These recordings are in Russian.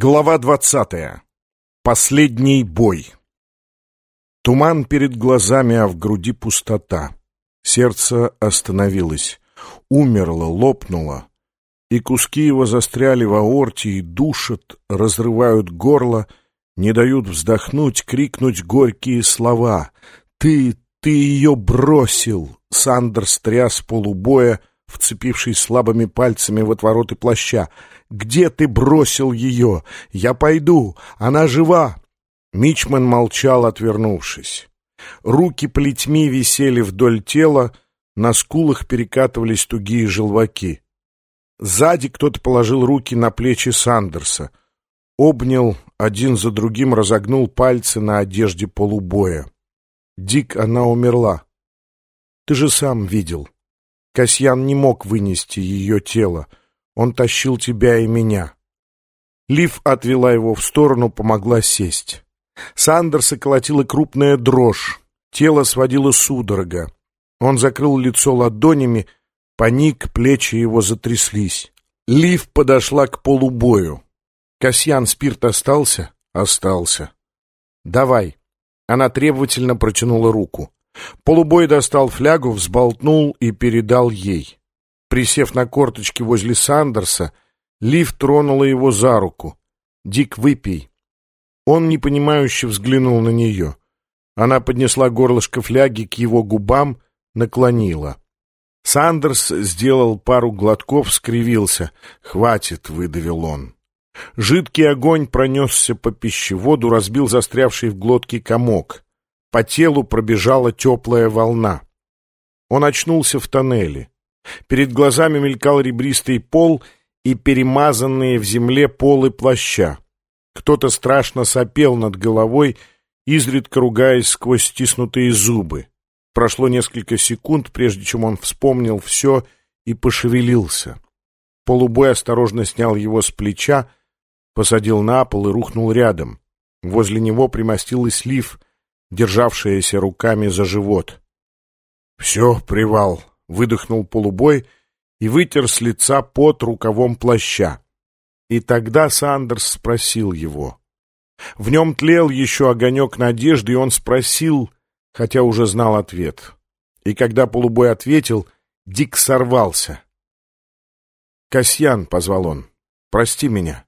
Глава двадцатая. Последний бой. Туман перед глазами, а в груди пустота. Сердце остановилось, умерло, лопнуло, и куски его застряли в аорте и душат, разрывают горло, не дают вздохнуть, крикнуть горькие слова. «Ты, ты ее бросил!» Сандерс тряс полубоя, вцепившись слабыми пальцами в отвороты плаща. «Где ты бросил ее? Я пойду! Она жива!» Мичман молчал, отвернувшись. Руки плетьми висели вдоль тела, на скулах перекатывались тугие желваки. Сзади кто-то положил руки на плечи Сандерса. Обнял, один за другим разогнул пальцы на одежде полубоя. «Дик, она умерла. Ты же сам видел». Касьян не мог вынести ее тело. Он тащил тебя и меня. Лив отвела его в сторону, помогла сесть. Сандерса колотила крупная дрожь. Тело сводило судорога. Он закрыл лицо ладонями, паник, плечи его затряслись. Лив подошла к полубою. «Касьян, спирт остался?» «Остался». «Давай». Она требовательно протянула руку. Полубой достал флягу, взболтнул и передал ей. Присев на корточки возле Сандерса, Лив тронула его за руку. «Дик, выпей». Он непонимающе взглянул на нее. Она поднесла горлышко фляги к его губам, наклонила. Сандерс сделал пару глотков, скривился. «Хватит», — выдавил он. Жидкий огонь пронесся по пищеводу, разбил застрявший в глотке комок. По телу пробежала теплая волна. Он очнулся в тоннеле. Перед глазами мелькал ребристый пол и перемазанные в земле полы плаща. Кто-то страшно сопел над головой, изредка ругаясь сквозь стиснутые зубы. Прошло несколько секунд, прежде чем он вспомнил все и пошевелился. Полубой осторожно снял его с плеча, посадил на пол и рухнул рядом. Возле него примостилась Лив, державшаяся руками за живот. «Все, привал», — выдохнул полубой и вытер с лица пот рукавом плаща. И тогда Сандерс спросил его. В нем тлел еще огонек надежды, и он спросил, хотя уже знал ответ. И когда полубой ответил, Дик сорвался. «Касьян», — позвал он, — «прости меня.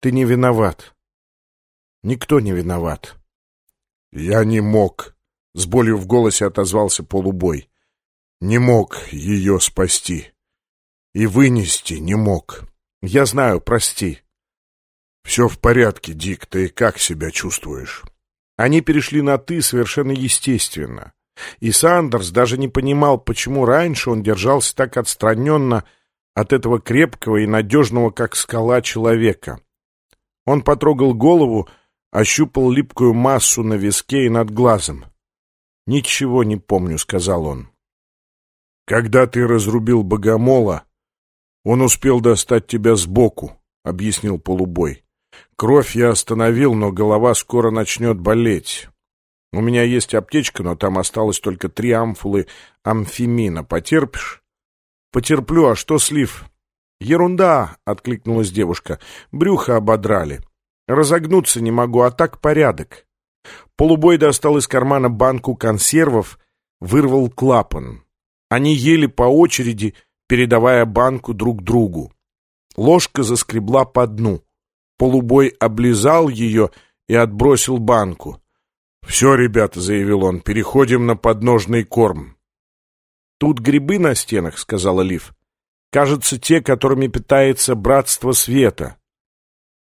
Ты не виноват. Никто не виноват». «Я не мог», — с болью в голосе отозвался полубой. «Не мог ее спасти. И вынести не мог. Я знаю, прости». «Все в порядке, Дик, ты как себя чувствуешь?» Они перешли на «ты» совершенно естественно. И Сандерс даже не понимал, почему раньше он держался так отстраненно от этого крепкого и надежного, как скала, человека. Он потрогал голову, ощупал липкую массу на виске и над глазом. «Ничего не помню», — сказал он. «Когда ты разрубил богомола, он успел достать тебя сбоку», — объяснил полубой. «Кровь я остановил, но голова скоро начнет болеть. У меня есть аптечка, но там осталось только три амфулы амфимина. Потерпишь?» «Потерплю, а что слив?» «Ерунда!» — откликнулась девушка. «Брюхо ободрали». Разогнуться не могу, а так порядок. Полубой достал из кармана банку консервов, вырвал клапан. Они ели по очереди, передавая банку друг другу. Ложка заскребла по дну. Полубой облизал ее и отбросил банку. «Все, ребята», — заявил он, — «переходим на подножный корм». «Тут грибы на стенах», — сказала Лив. «Кажется, те, которыми питается Братство Света».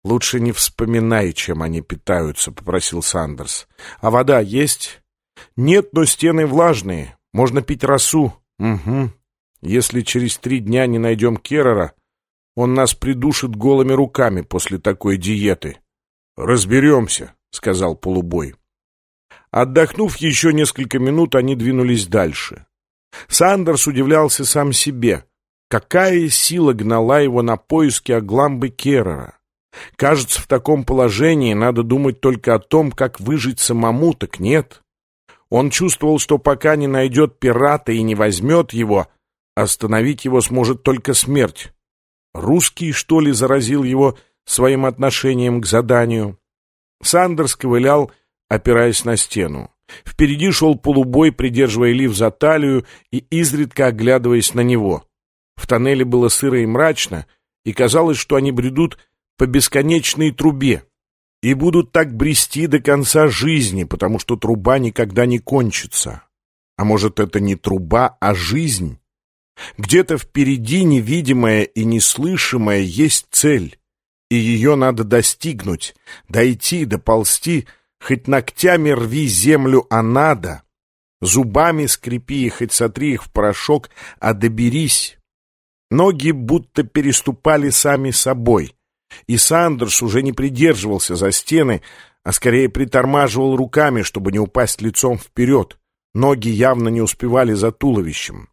«Лучше не вспоминай, чем они питаются», — попросил Сандерс. «А вода есть?» «Нет, но стены влажные. Можно пить росу». «Угу. Если через три дня не найдем Керрера, он нас придушит голыми руками после такой диеты». «Разберемся», — сказал полубой. Отдохнув еще несколько минут, они двинулись дальше. Сандерс удивлялся сам себе. Какая сила гнала его на поиски Агламбы Керрера? Кажется, в таком положении надо думать только о том, как выжить самому, так нет. Он чувствовал, что пока не найдет пирата и не возьмет его, остановить его сможет только смерть. Русский, что ли, заразил его своим отношением к заданию. Сандерс ковылял, опираясь на стену. Впереди шел полубой, придерживая Лив за талию и изредка оглядываясь на него. В тоннеле было сыро и мрачно, и казалось, что они бредут по бесконечной трубе и будут так брести до конца жизни, потому что труба никогда не кончится. А может, это не труба, а жизнь? Где-то впереди невидимая и неслышимая есть цель, и ее надо достигнуть, дойти, доползти, хоть ногтями рви землю, а надо. Зубами скрепи, хоть сотри их в порошок, а доберись. Ноги будто переступали сами собой, и Сандерс уже не придерживался за стены, а скорее притормаживал руками, чтобы не упасть лицом вперед. Ноги явно не успевали за туловищем.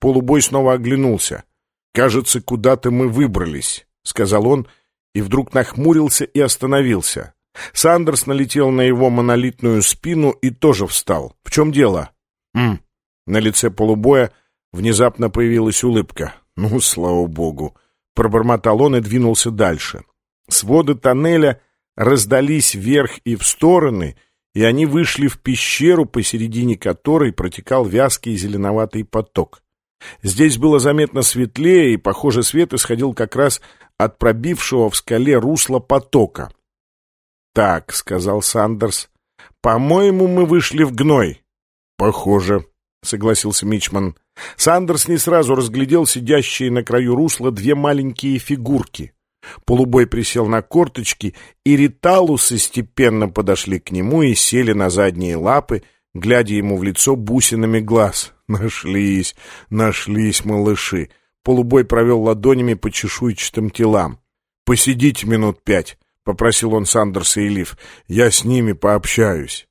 Полубой снова оглянулся. «Кажется, куда-то мы выбрались», — сказал он, и вдруг нахмурился и остановился. Сандерс налетел на его монолитную спину и тоже встал. «В чем дело?» «М». На лице полубоя внезапно появилась улыбка. «Ну, слава богу!» Пробормотал он и двинулся дальше. Своды тоннеля раздались вверх и в стороны, и они вышли в пещеру, посередине которой протекал вязкий зеленоватый поток. Здесь было заметно светлее, и, похоже, свет исходил как раз от пробившего в скале русла потока. «Так», — сказал Сандерс, — «по-моему, мы вышли в гной». «Похоже», — согласился Мичман. Сандерс не сразу разглядел сидящие на краю русла две маленькие фигурки. Полубой присел на корточки, и риталусы степенно подошли к нему и сели на задние лапы, глядя ему в лицо бусинами глаз. Нашлись, нашлись малыши. Полубой провел ладонями по чешуйчатым телам. «Посидите минут пять», — попросил он Сандерса и Лив. «Я с ними пообщаюсь».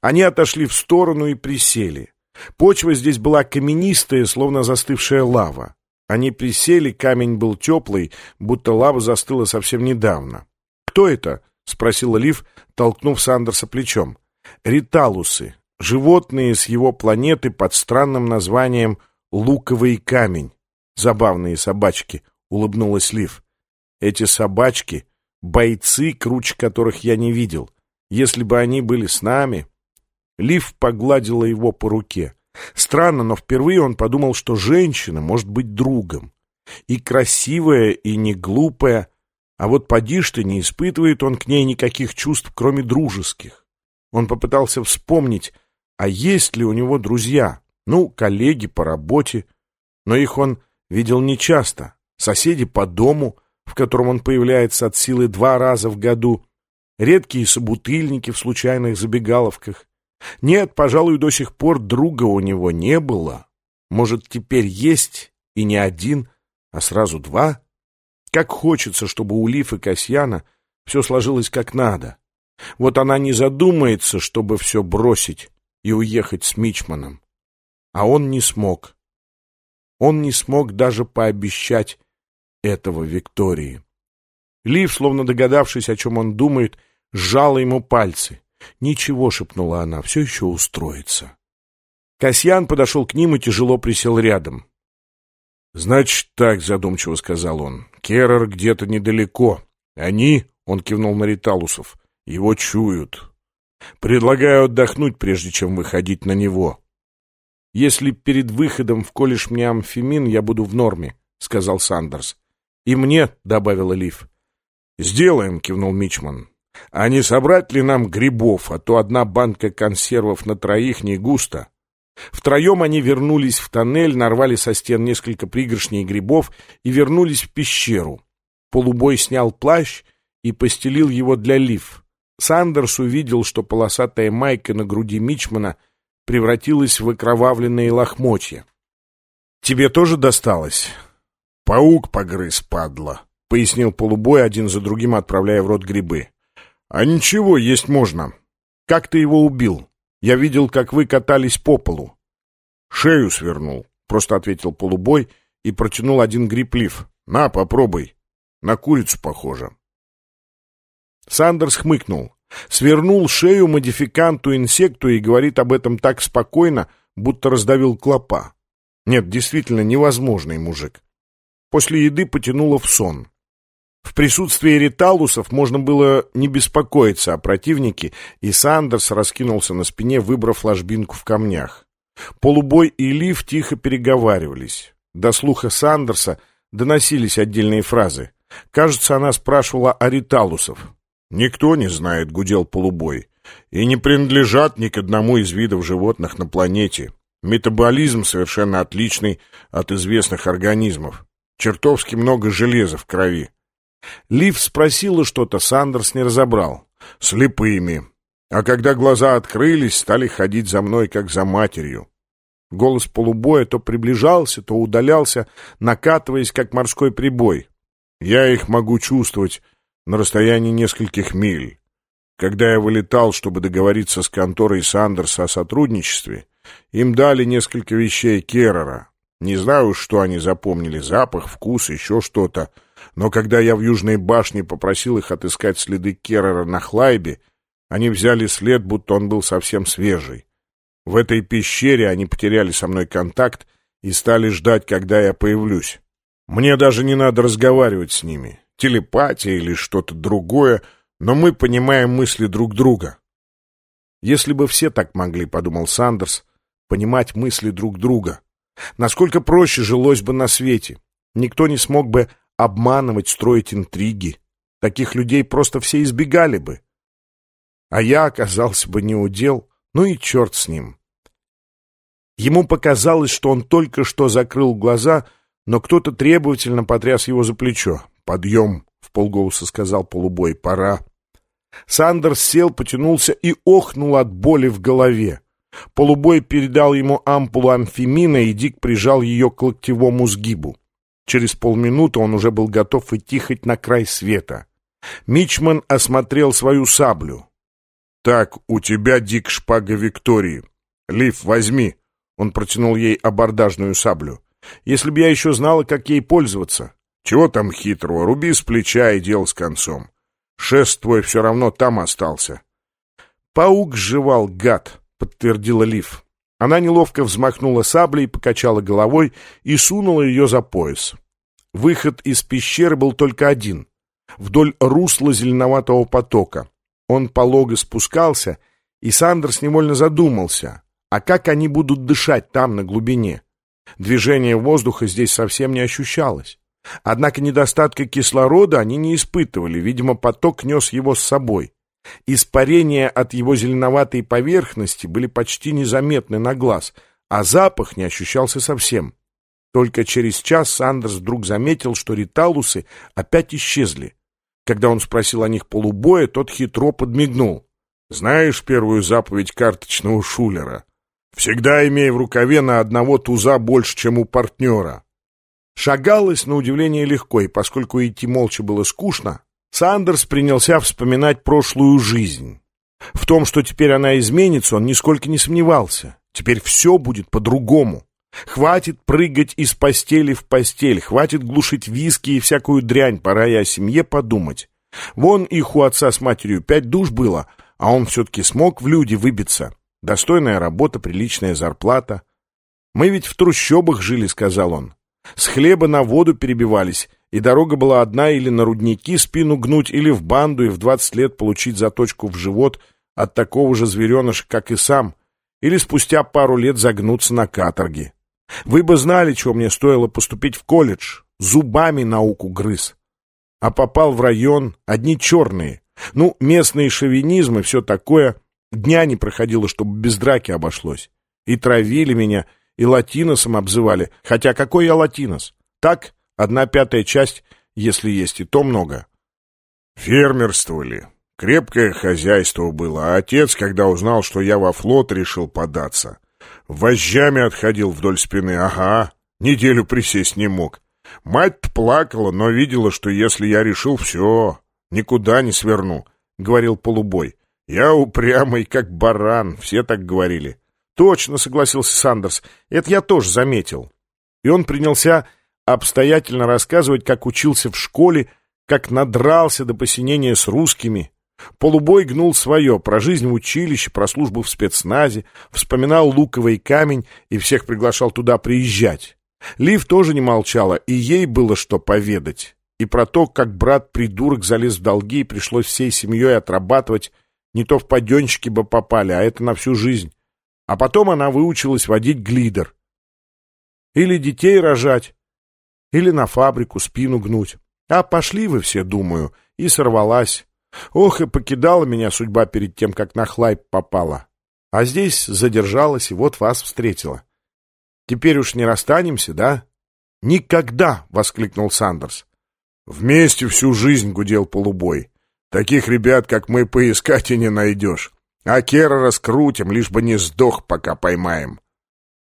Они отошли в сторону и присели. Почва здесь была каменистая, словно застывшая лава. Они присели, камень был теплый, будто лава застыла совсем недавно. «Кто это?» — спросила Лив, толкнув Сандерса плечом. «Риталусы, животные с его планеты под странным названием «Луковый камень». Забавные собачки, улыбнулась Лив. Эти собачки — бойцы, круче которых я не видел. Если бы они были с нами... Лив погладила его по руке. Странно, но впервые он подумал, что женщина может быть другом. И красивая, и не глупая. А вот поди ж ты, не испытывает он к ней никаких чувств, кроме дружеских. Он попытался вспомнить, а есть ли у него друзья? Ну, коллеги по работе. Но их он видел нечасто. Соседи по дому, в котором он появляется от силы два раза в году. Редкие собутыльники в случайных забегаловках. Нет, пожалуй, до сих пор друга у него не было. Может, теперь есть и не один, а сразу два? Как хочется, чтобы у Лиф и Касьяна все сложилось как надо. Вот она не задумается, чтобы все бросить и уехать с Мичманом. А он не смог. Он не смог даже пообещать этого Виктории. Лив, словно догадавшись, о чем он думает, сжала ему пальцы. «Ничего», — шепнула она, — «все еще устроится». Касьян подошел к ним и тяжело присел рядом. «Значит так», — задумчиво сказал он, — «Керрер где-то недалеко. Они, — он кивнул на Риталусов, — его чуют. Предлагаю отдохнуть, прежде чем выходить на него. Если перед выходом в колледж мне амфимин, я буду в норме, сказал Сандерс. И мне, добавила Лив. Сделаем, кивнул Мичман. А не собрать ли нам грибов, а то одна банка консервов на троих не густо. Втроем они вернулись в тоннель, нарвали со стен несколько пригоршней грибов и вернулись в пещеру. Полубой снял плащ и постелил его для Лив. Сандерс увидел, что полосатая майка на груди Мичмана превратилась в окровавленные лохмотья. «Тебе тоже досталось?» «Паук погрыз, падла», — пояснил полубой, один за другим отправляя в рот грибы. «А ничего, есть можно. Как ты его убил? Я видел, как вы катались по полу». «Шею свернул», — просто ответил полубой и протянул один гриб лиф. «На, попробуй. На курицу похоже». Сандерс хмыкнул. Свернул шею модификанту-инсекту и говорит об этом так спокойно, будто раздавил клопа. Нет, действительно невозможный мужик. После еды потянуло в сон. В присутствии риталусов можно было не беспокоиться о противнике, и Сандерс раскинулся на спине, выбрав ложбинку в камнях. Полубой и Лив тихо переговаривались. До слуха Сандерса доносились отдельные фразы. Кажется, она спрашивала о риталусов. «Никто не знает», — гудел полубой, — «и не принадлежат ни к одному из видов животных на планете. Метаболизм совершенно отличный от известных организмов. Чертовски много железа в крови. Лив спросила что-то, Сандерс не разобрал. Слепыми. А когда глаза открылись, стали ходить за мной, как за матерью. Голос полубоя то приближался, то удалялся, накатываясь, как морской прибой. Я их могу чувствовать на расстоянии нескольких миль. Когда я вылетал, чтобы договориться с конторой Сандерса о сотрудничестве, им дали несколько вещей Керрера. Не знаю, что они запомнили, запах, вкус, еще что-то. Но когда я в Южной башне попросил их отыскать следы Керрера на Хлайбе, они взяли след, будто он был совсем свежий. В этой пещере они потеряли со мной контакт и стали ждать, когда я появлюсь. Мне даже не надо разговаривать с ними. Телепатия или что-то другое, но мы понимаем мысли друг друга. Если бы все так могли, — подумал Сандерс, — понимать мысли друг друга. Насколько проще жилось бы на свете. Никто не смог бы обманывать, строить интриги. Таких людей просто все избегали бы. А я оказался бы неудел, ну и черт с ним. Ему показалось, что он только что закрыл глаза, но кто-то требовательно потряс его за плечо. «Подъем!» — в полголоса сказал полубой. «Пора!» Сандерс сел, потянулся и охнул от боли в голове. Полубой передал ему ампулу амфимина, и Дик прижал ее к локтевому сгибу. Через полминуты он уже был готов идти хоть на край света. Мичман осмотрел свою саблю. «Так, у тебя, Дик, шпага Виктории. Лив, возьми». Он протянул ей абордажную саблю. «Если бы я еще знала, как ей пользоваться». «Чего там хитрого? Руби с плеча и дел с концом. Шест твой все равно там остался». «Паук жевал, гад», — подтвердила Лив. Она неловко взмахнула саблей, покачала головой и сунула ее за пояс. Выход из пещеры был только один — вдоль русла зеленоватого потока. Он полого спускался, и Сандерс невольно задумался, а как они будут дышать там, на глубине? Движение воздуха здесь совсем не ощущалось. Однако недостатка кислорода они не испытывали, видимо, поток нес его с собой. Испарения от его зеленоватой поверхности были почти незаметны на глаз, а запах не ощущался совсем. Только через час Сандерс вдруг заметил, что риталусы опять исчезли. Когда он спросил о них полубоя, тот хитро подмигнул. «Знаешь первую заповедь карточного шулера? Всегда имей в рукаве на одного туза больше, чем у партнера». Шагалось, на удивление, легко, и поскольку идти молча было скучно, Сандерс принялся вспоминать прошлую жизнь. В том, что теперь она изменится, он нисколько не сомневался. Теперь все будет по-другому. Хватит прыгать из постели в постель, хватит глушить виски и всякую дрянь, пора и о семье подумать. Вон их у отца с матерью пять душ было, а он все-таки смог в люди выбиться. Достойная работа, приличная зарплата. «Мы ведь в трущобах жили», — сказал он. «С хлеба на воду перебивались, и дорога была одна или на рудники спину гнуть, или в банду и в двадцать лет получить заточку в живот от такого же звереныша, как и сам, или спустя пару лет загнуться на каторге. Вы бы знали, чего мне стоило поступить в колледж, зубами науку грыз. А попал в район, одни черные. Ну, местные шовинизм и все такое. Дня не проходило, чтобы без драки обошлось. И травили меня, и латиносом обзывали. Хотя какой я латинос? Так, Одна пятая часть, если есть, и то много. Фермерствовали. Крепкое хозяйство было, а отец, когда узнал, что я во флот, решил податься. Вожжами отходил вдоль спины, ага, неделю присесть не мог. мать плакала, но видела, что если я решил, все, никуда не сверну, — говорил полубой. Я упрямый, как баран, все так говорили. Точно, — согласился Сандерс, — это я тоже заметил. И он принялся обстоятельно рассказывать, как учился в школе, как надрался до посинения с русскими. Полубой гнул свое, про жизнь в училище, про службу в спецназе, вспоминал луковый камень и всех приглашал туда приезжать. Лив тоже не молчала, и ей было что поведать. и про то, как брат-придурок залез в долги и пришлось всей семьей отрабатывать, не то в паденщики бы попали, а это на всю жизнь. А потом она выучилась водить глидер. Или детей рожать, или на фабрику спину гнуть. А пошли вы все, думаю, и сорвалась. Ох, и покидала меня судьба перед тем, как на хлайп попала. А здесь задержалась и вот вас встретила. Теперь уж не расстанемся, да? Никогда! — воскликнул Сандерс. Вместе всю жизнь гудел полубой. Таких ребят, как мы, поискать и не найдешь. А Кера раскрутим, лишь бы не сдох, пока поймаем.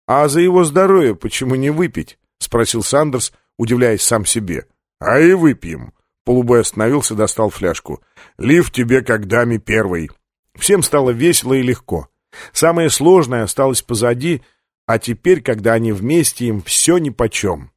— А за его здоровье почему не выпить? — спросил Сандерс, удивляясь сам себе. — А и выпьем. Полубой остановился, достал фляжку. — Лив тебе как даме первый. Всем стало весело и легко. Самое сложное осталось позади, а теперь, когда они вместе, им все нипочем.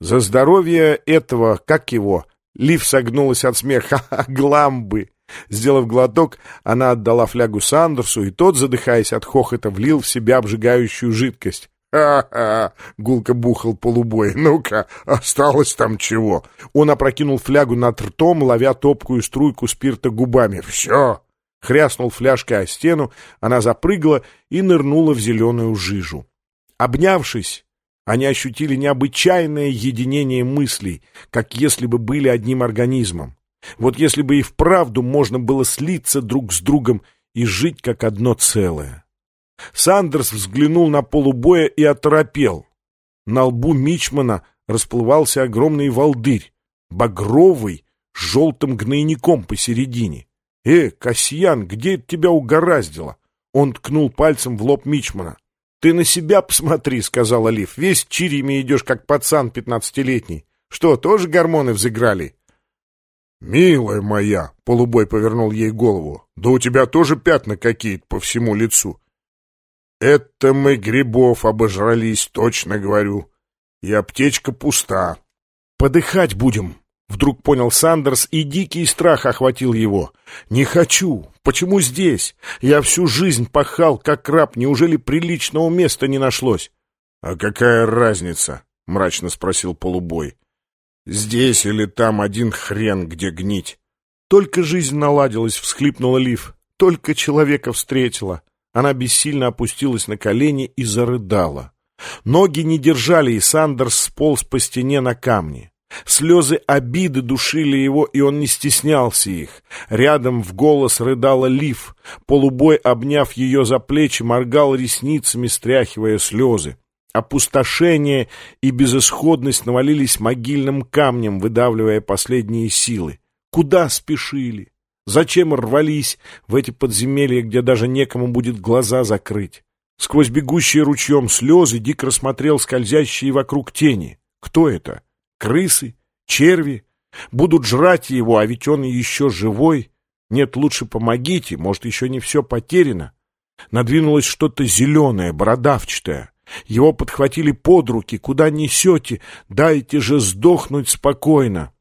За здоровье этого, как его, Лив согнулась от смеха. Ха-ха, гламбы! Сделав глоток, она отдала флягу Сандерсу, и тот, задыхаясь от хохота, влил в себя обжигающую жидкость. «Ха-ха!» — гулко бухал полубой. «Ну-ка, осталось там чего?» Он опрокинул флягу над ртом, ловя топкую струйку спирта губами. «Все!» Хряснул фляжкой о стену, она запрыгала и нырнула в зеленую жижу. Обнявшись, они ощутили необычайное единение мыслей, как если бы были одним организмом. Вот если бы и вправду можно было слиться друг с другом и жить как одно целое. Сандерс взглянул на полубоя и оторопел. На лбу Мичмана расплывался огромный волдырь, багровый, с желтым гнойником посередине. «Э, Касьян, где тебя угораздило?» Он ткнул пальцем в лоб Мичмана. «Ты на себя посмотри», — сказал Олив. «Весь чириями идешь, как пацан пятнадцатилетний. Что, тоже гормоны взыграли?» «Милая моя», — полубой повернул ей голову, — «да у тебя тоже пятна какие-то по всему лицу». «Это мы грибов обожрались, точно говорю. И аптечка пуста». «Подыхать будем», — вдруг понял Сандерс, и дикий страх охватил его. «Не хочу. Почему здесь? Я всю жизнь пахал, как раб. Неужели приличного места не нашлось?» «А какая разница?» — мрачно спросил полубой. Здесь или там один хрен, где гнить. Только жизнь наладилась, всхлипнула Лив. Только человека встретила. Она бессильно опустилась на колени и зарыдала. Ноги не держали, и Сандерс сполз по стене на камни. Слезы обиды душили его, и он не стеснялся их. Рядом в голос рыдала Лив. Полубой, обняв ее за плечи, моргал ресницами, стряхивая слезы. Опустошение и безысходность навалились могильным камнем, выдавливая последние силы. Куда спешили? Зачем рвались в эти подземелья, где даже некому будет глаза закрыть? Сквозь бегущие ручьем слезы Дик рассмотрел скользящие вокруг тени. Кто это? Крысы? Черви? Будут жрать его, а ведь он еще живой. Нет, лучше помогите, может, еще не все потеряно. Надвинулось что-то зеленое, бородавчатое. Его подхватили под руки. «Куда несете? Дайте же сдохнуть спокойно!»